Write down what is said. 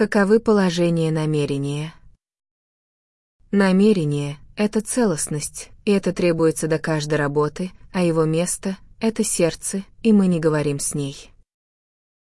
Каковы положения намерения? Намерение — это целостность, и это требуется до каждой работы, а его место — это сердце, и мы не говорим с ней.